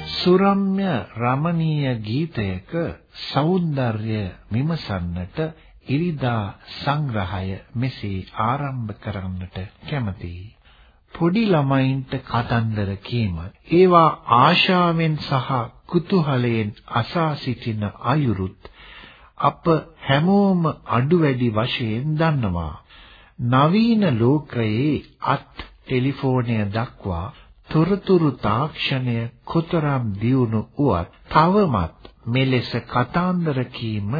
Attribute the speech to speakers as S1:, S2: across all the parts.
S1: සුරම්‍ය රමණීය ගීතයක సౌందර්ය විමසන්නට ඉරිදා සංග්‍රහය මෙසේ ආරම්භ කරන්නට කැමැතියි. පොඩි ළමයින්ට කතන්දර කීම ඒවා ආශාවෙන් සහ කුතුහලයෙන් අසා සිටින අයුරුත් අප හැමෝම අඩු වැඩි වශයෙන් දන්නවා. නවීන ලෝකයේ අත් ටෙලිෆෝනය දක්වා තොරතුරු තාක්ෂණය කොතරම් දියුණු වුවත් තවමත් මෙලෙස කතාන්දර කීම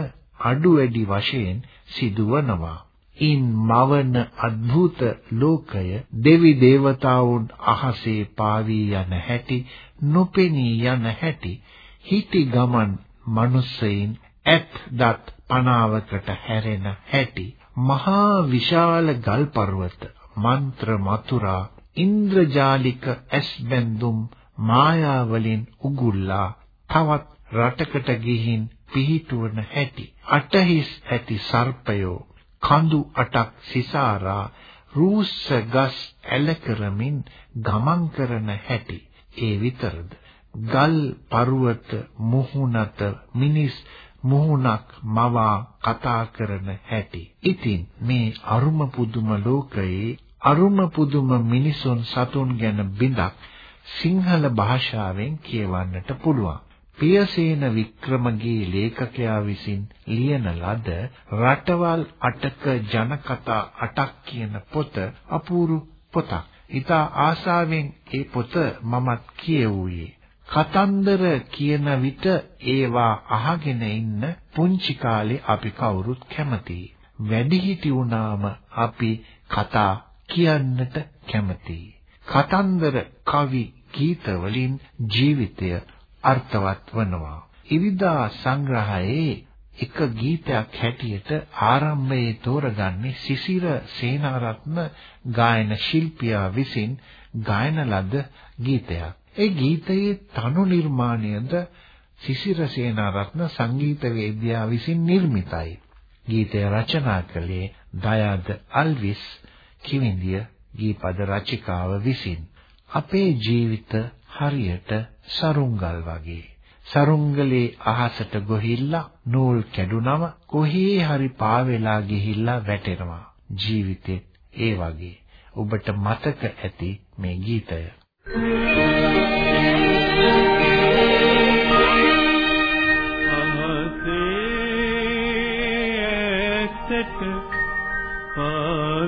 S1: අඩු වැඩි වශයෙන් සිදුවනවා. ඉන් මවන අద్భుත ලෝකය දෙවි දේවතාවුන් අහසේ පාවී යන හැටි නොපෙනී යන හැටි හිටි ගමන් මිනිසෙයින් ඇත් දත් පනාවකට හැරෙන හැටි මහා විශාල ගල් පර්වත මන්ත්‍ර මතුරා ඉන්ද්‍රජාලික ඇස්බැඳුම් මායාවලින් උගුල්ලා තවත් රටකට ගිහින් පිහිටුවන හැටි අටහිස් ඇති සර්පයෝ කඳු අටක් සිසාරා රූස්ස ගස් ඇල කරමින් ගමන් කරන හැටි ඒ විතරද ගල් පරුවත මුහුණත මිනිස් මුහුණක් මවා කතා කරන හැටි. ඉතින් මේ අරුම පුදුම ලෝකයේ අරුම පුදුම මිනිසුන් සතුන් ගැන බිඳක් සිංහල භාෂාවෙන් කියවන්නට පුළුවන්. පියසේන වික්‍රමගේ ලේඛකයා විසින් ලියන ලද රටවල් අටක ජනකතා අටක් කියන පොත අපූරු පොතක්. ඊට ආසාවෙන් ඒ පොත මමත් කියවුවේ. කතන්දර කියන විට ඒවා අහගෙන ඉන්න පුංචි කාලේ අපි කවුරුත් කැමතියි. වැඩිහිටි වුණාම අපි කතා කියන්නට කැමතියි. කතන්දර කවි ගීත වලින් ජීවිතය අර්ථවත් වනවා. ඉරිදා සංග්‍රහයේ එක ගීතයක් හැටියට ආරම්භයේ තෝරගන්නේ සිසිර සේනාරත්න ගායන ශිල්පියා විසින් ගායන ලද ගීතයක්. ඒ ගීතයේ තනු නිර්මාණයද සිසිර සේනාරත්න සංගීතවේදියා විසින් නිර්මිතයි. ගීතය රචනා කළේ දයාද අල්විස් කිවිඳිය ගීපද රචිකාව විසින්. අපේ ජීවිත හරියට සරුංගල් වගේ. සරුංගලේ අහසට ගොහිල්ලා නූල් කැඩුනම කොහේ හරි පාවෙලා ගිහිල්ලා වැටෙනවා. ජීවිතෙත් ඒ වගේ. ඔබට මතක ඇති මේ ගීතය.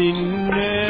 S2: sinne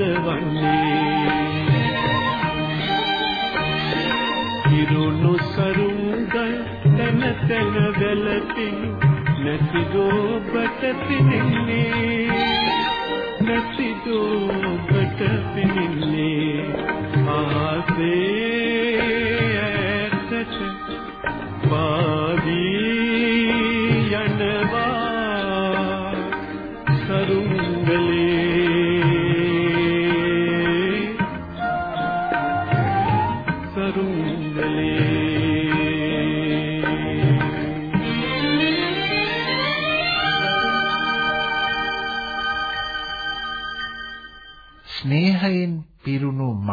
S2: වන්නේ ඉරුණු සරුංගල් තන තන වැළපිනු නැති දෝබට පිනින්නේ. නැති දෝබට පිනින්නේ ආසේ ඇතට පාදී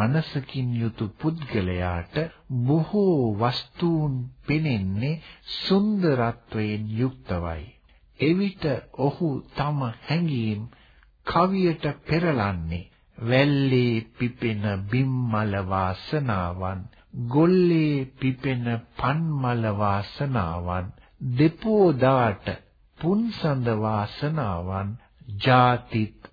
S1: මනසකින් යුතු පුද්ගලයාට බොහෝ වස්තුන් පෙනෙන්නේ සුන්දරත්වයෙන් යුක්තවයි. එවිට ඔහු තම හැඟීම් කවියට පෙරලන්නේ වැල්ලේ පිපෙන බිම්මල වාසනාවන් ගොල්ලේ පිපෙන පන්මල වාසනාවන් දෙපෝදාට පුන්සඳ වාසනාවන් ජාතිත්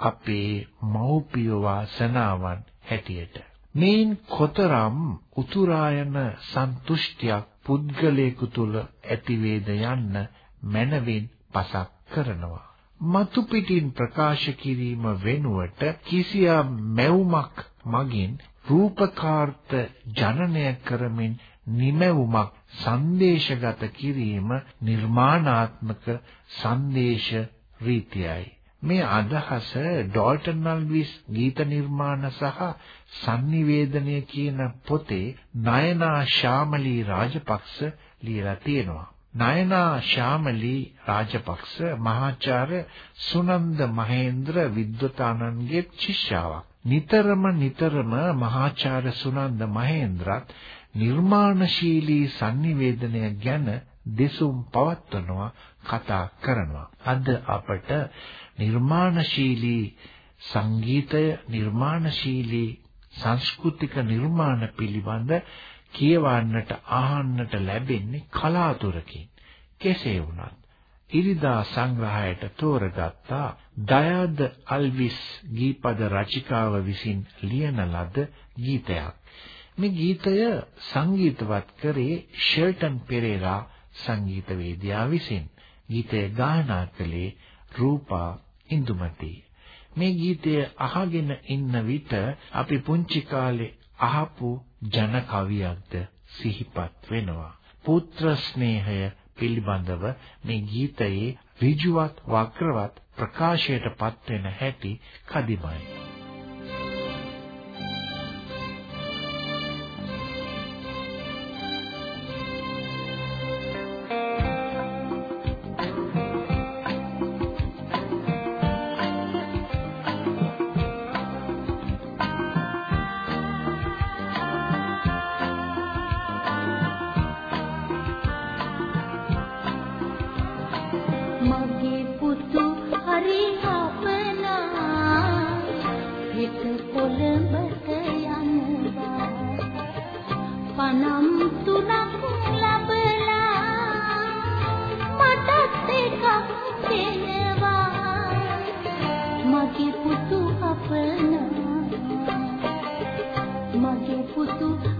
S1: අපේ මෞපිය වාසනාවන් හැටියට. මේන් කොතරම් උතුරායන සන්තුෂ්ටියක් පුද්ගලයෙකු තුල ඇතිවේද යන්න මනවින් පසක් කරනවා. මතු පිටින් ප්‍රකාශ කිරීම වෙනුවට කිසියම් මැවුමක් මගින් රූපකාර්ථ ජනනය කරමින් නිමැවුමක් සංදේශගත කිරීම නිර්මාණාත්මක සංදේශ රීතියයි. මේ අදහස ඩෝල්ටන් නල්විස් ගීත නිර්මාණ සහ sannivedanaya කියන පොතේ නයනා ශාමලී රාජපක්ෂ ලියලා තියෙනවා. නයනා ශාමලී රාජපක්ෂ මහාචාර්ය සුනන්ද මහේන්ද්‍ර විද්වතානන්ගේ ශිෂ්‍යාවක්. නිතරම නිතරම මහාචාර්ය සුනන්ද මහේන්ද්‍රත් නිර්මාණශීලී sannivedanaya ගැන දෙසුම් පවත්වනවා කතා කරනවා. අද අපට නිර්මාණශීලී සංගීතය නිර්මාණශීලී සංස්කෘතික නිර්මාණ පිළිබඳ කියවන්නට අහන්නට ලැබෙන්නේ කලාතුරකින්. කෙසේ වුණත් ඉරිදා සංග්‍රහයට තෝරගත්තා දයාද අල්විස් ගීපද රචිකාව විසින් ලියන ලද ගීතයක්. මේ ගීතය සංගීතවත් කරේ ෂෙල්ටන් පෙරේරා සංගීතවේදියා විසින්. ගීතය ගායනා කළේ රූපා ඉන්දුමති මේ ගීතය අහගෙන ඉන්න විට අපි පුංචි කාලේ අහපු ජන කවියක්ද සිහිපත් වෙනවා. පුත්‍ර ස්නේහය පිළිබඳව මේ ගීතයේ ඍජුවත් වක්‍රවත් ප්‍රකාශයට පත්වෙන හැටි කදිමයි.
S3: ඒ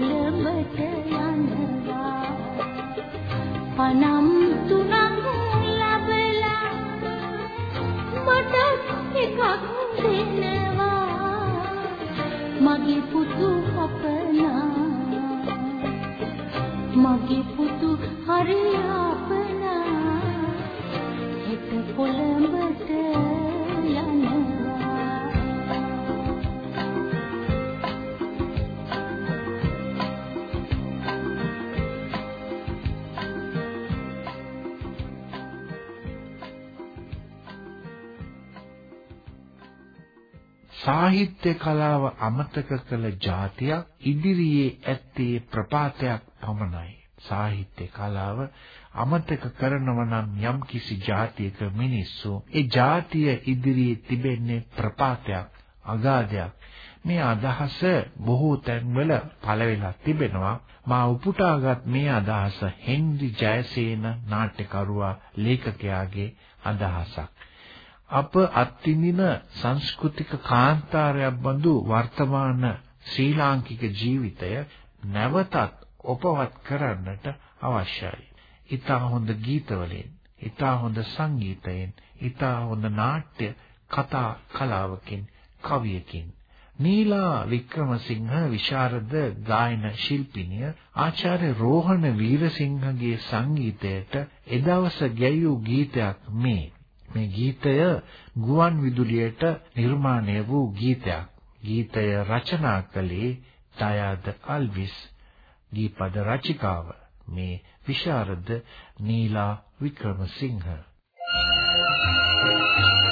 S3: හෙට
S1: සාහිත්‍ය කලාව අමතක කළ જાතියක් ඉදිරියේ ඇත්තේ ප්‍රපාතයක් පමණයි. සාහිත්‍ය කලාව අමතක කරනව නම් යම්කිසි જાතියක මිනිස්සු ඒ જાතිය ඉදිරියේ තිබෙන්නේ ප්‍රපාතයක් අගාධයක්. මේ අදහස බොහෝ තැන්වල පළවෙලා තිබෙනවා. මා උපුටාගත් මේ අදහස හෙන්රි ජයසේන නාට්‍යකරුවා ලේඛකයාගේ අදහසක්. අප අත්විඳින සංස්කෘතික කාන්තාරයක් බඳු වර්තමාන ශ්‍රී ලාංකික ජීවිතය නැවතත් ඔපවත් කරන්නට අවශ්‍යයි. ඊටා හොඳ ගීතවලින්, ඊටා හොඳ සංගීතයෙන්, ඊටා හොඳ නාට්‍ය කතා කලාවකින්, කවියකින් නීලා වික්‍රමසිංහ විශාරද ගායන ශිල්පිනිය ආචාර්ය රෝහණ වීරසිංහගේ සංගීතයට එදවස ගැයූ ගීතයක් මේ මේ ගීතය ගුවන් විදුලියට නිර්මාණය වූ ගීතයක්. ගීතය රචනා කළේ දයාද අල්විස්. ගීපද රචිකාව මේ විශාරද නීලා වික්‍රමසිංහ.
S3: හිරුට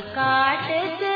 S1: काटत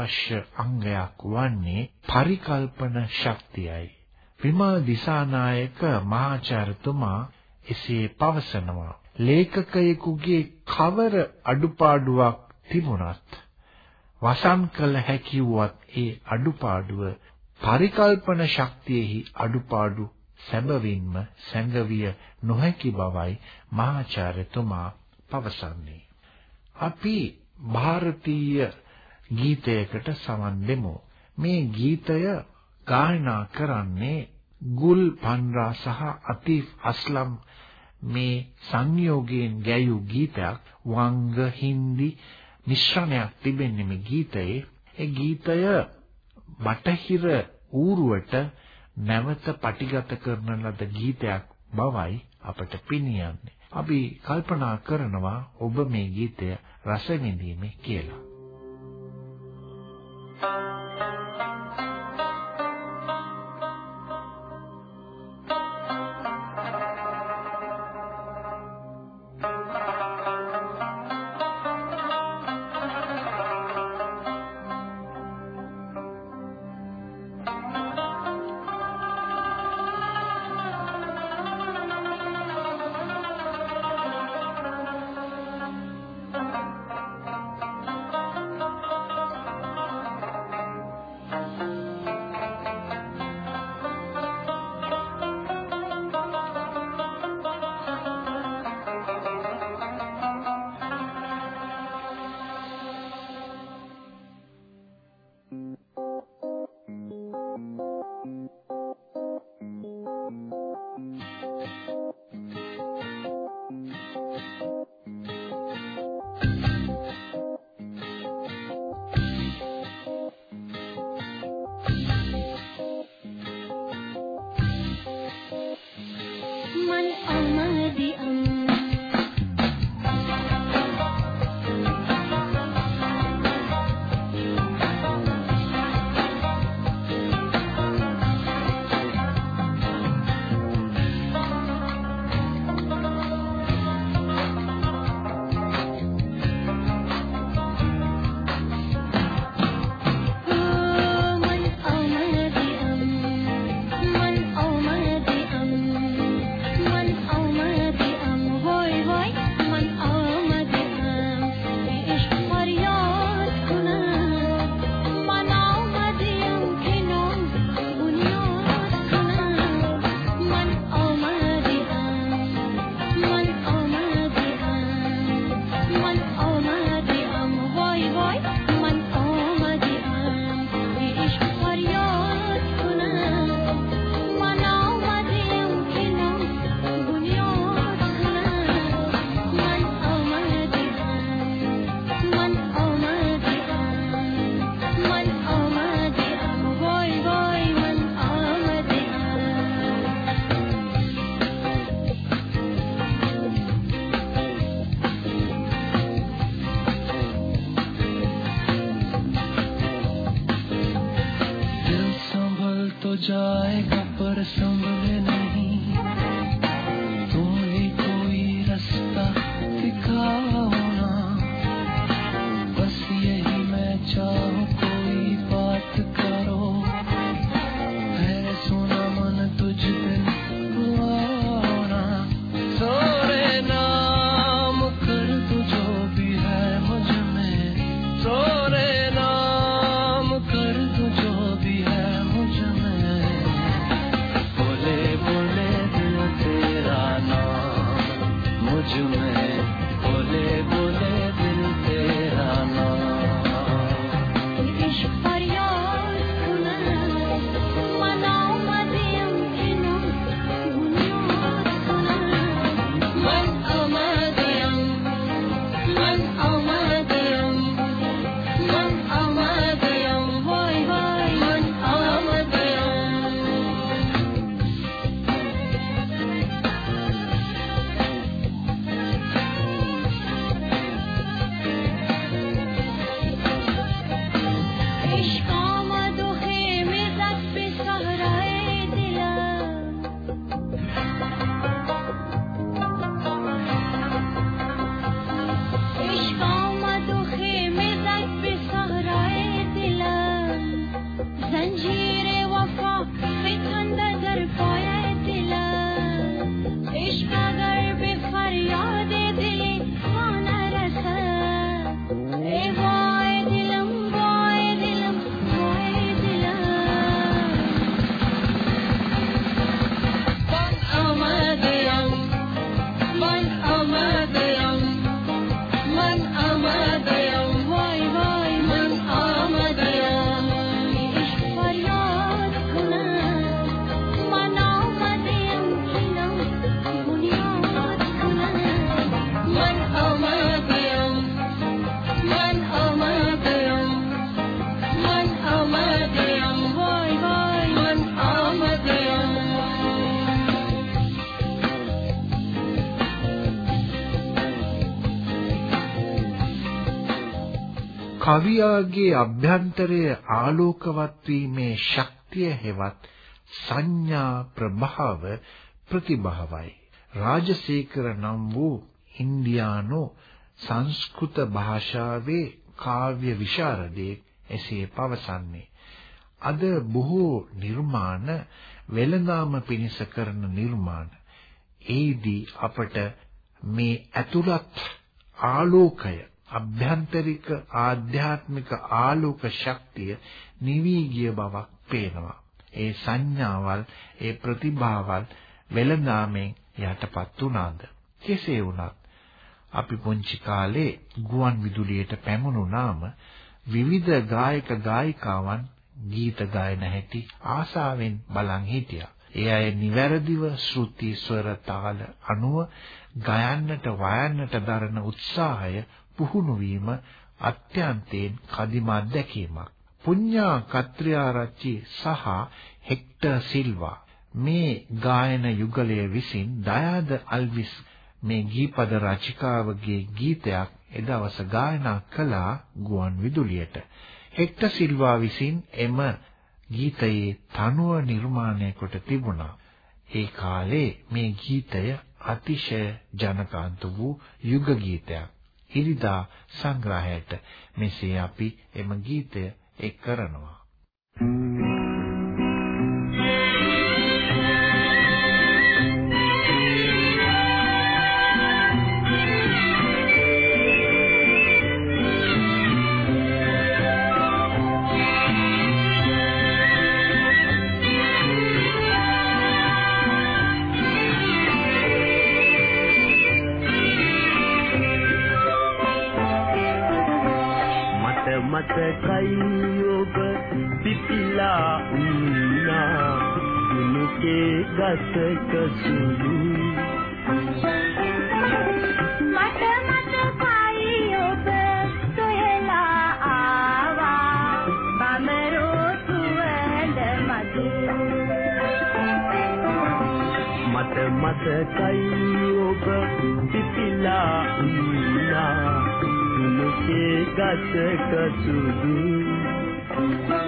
S1: අත්‍යවශ්‍ය අංගයක් වන්නේ පරිකල්පන ශක්තියයි. විමල් දිසානායක මහාචාර්යතුමා එසේ පවසනවා. ලේඛකයෙකුගේ කවර අඩුපාඩුවක් තිබුණත් වසන් කළ හැකි වුවත් ඒ අඩුපාඩුව පරිකල්පන ශක්තියෙහි අඩුපාඩු සැබවින්ම සැඟවිය නොහැකි බවයි මහාචාර්යතුමා පවසන්නේ. අපි ಭಾರತೀಯ ගීතයකට සමන් දෙමු. මේ ගීතය ගායනා කරන්නේ ගුල් පන්රා සහ අතිෆ් අස්ලම් මේ සංයෝගයෙන් ගැයූ ගීතයක් වංග හින්දි මිශ්‍රණයක් තිබෙන්නේ මේ ගීතයේ ඒ ගීතය බටහිර ඌරුවට නැවත පටිගත කරන ලද ගීතයක් බවයි අපට පිනියන්නේ. අපි කල්පනා කරනවා ඔබ මේ ගීතය රස විඳීමේ කියලා. Thank you. කවියාගේ අභ්‍යන්තරය ආලෝකවත් වීමේ ශක්තිය හෙවත් සංඥා ප්‍රභාව ප්‍රතිභාවයි. රාජසේකර නම් වූ ඉන්දියානු සංස්කෘත භාෂාවේ කාව්‍ය විශාරදේ එසේ පවසන්නේ. අද බොහෝ නිර්මාණ වෙළඳාම පිණිස කරන නිර්මාණ. ඒදී අපට මේ ඇතුළත් ආලෝකය අභ්‍යන්තරික ආධ්‍යාත්මික ආලෝක ශක්තිය නිවි ගිය බවක් පේනවා. ඒ සංඥාවල්, ඒ ප්‍රතිභාවල් වෙළඳාමෙන් යටපත් වුණාද? කෙසේ වුණත් අපි පුංචි කාලේ ගුවන් විදුලියට පැමුණුනාම විවිධ ගායක ගායිකාවන් ගීත ගායන හැටි ආසාවෙන් බලන් හිටියා. ඒ අය නිවැරදිව ශ්‍රුති ස්වර තාල අනුව ගයන්නට වයන්නට දරන උත්සාහය පුහුණු වීම අත්‍යන්තයෙන් කදිම අත්දැකීමක්. පුඤ්ඤා කත්‍රිආරච්චි සහ හෙක්ටර් සිල්වා මේ ගායන යුගලය විසින් දයාද අල්විස් මේ ගීපද රචිකාවගේ ගීතයක් එදවස ගායනා කළා ගුවන් විදුලියට. හෙක්ටර් සිල්වා විසින් එම ගීතයේ තනුව නිර්මාණය කොට තිබුණා. ඒ කාලේ මේ ගීතය අතිශය ජනකාන්ත වූ යුග ගීතයක්. ඉරිදා සංග්‍රහයට මෙසේ අපි එම ගීතය එක් කරනවා.
S4: මතකයි දුනුකේ ගසක සුළු
S5: මට මතකයි ඔබ සොයලා ආවා බමරෝ සුවඳ මදු
S4: මට මතකයි ඔබ පිපිලා උන්නා දුනුකේ ගසක සුළු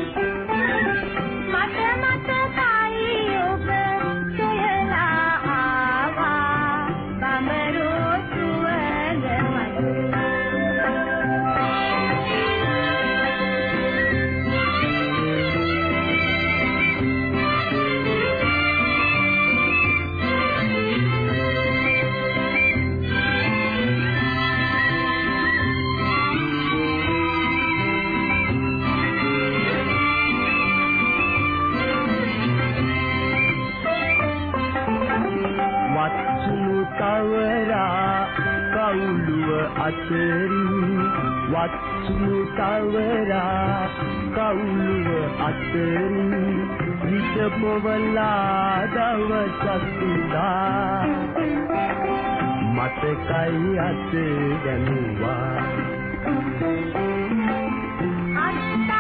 S4: අතරින් වත්සුණු තවරා කවුළුව අතරින් විෂ පොවලා දවසක් සුදා මතකයි අත දැනුවා.
S5: අත්තල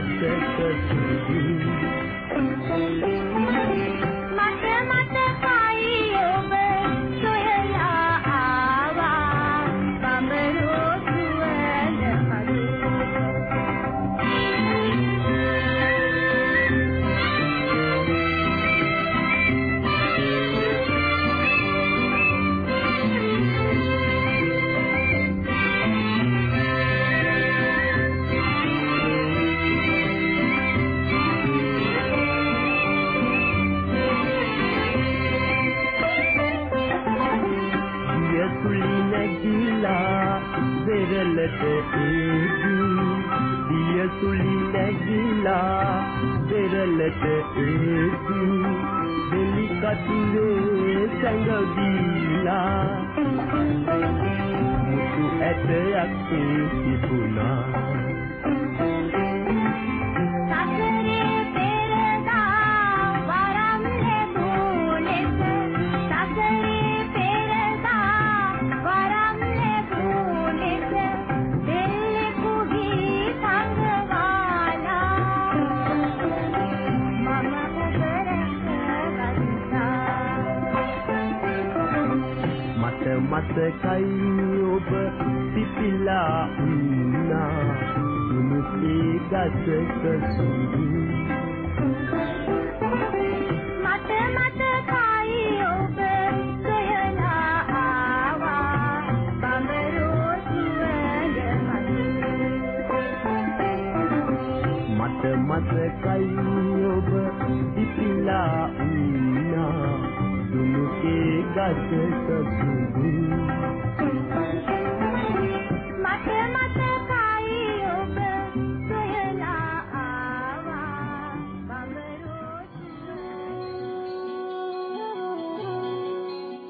S4: Texas. ගසක සුදු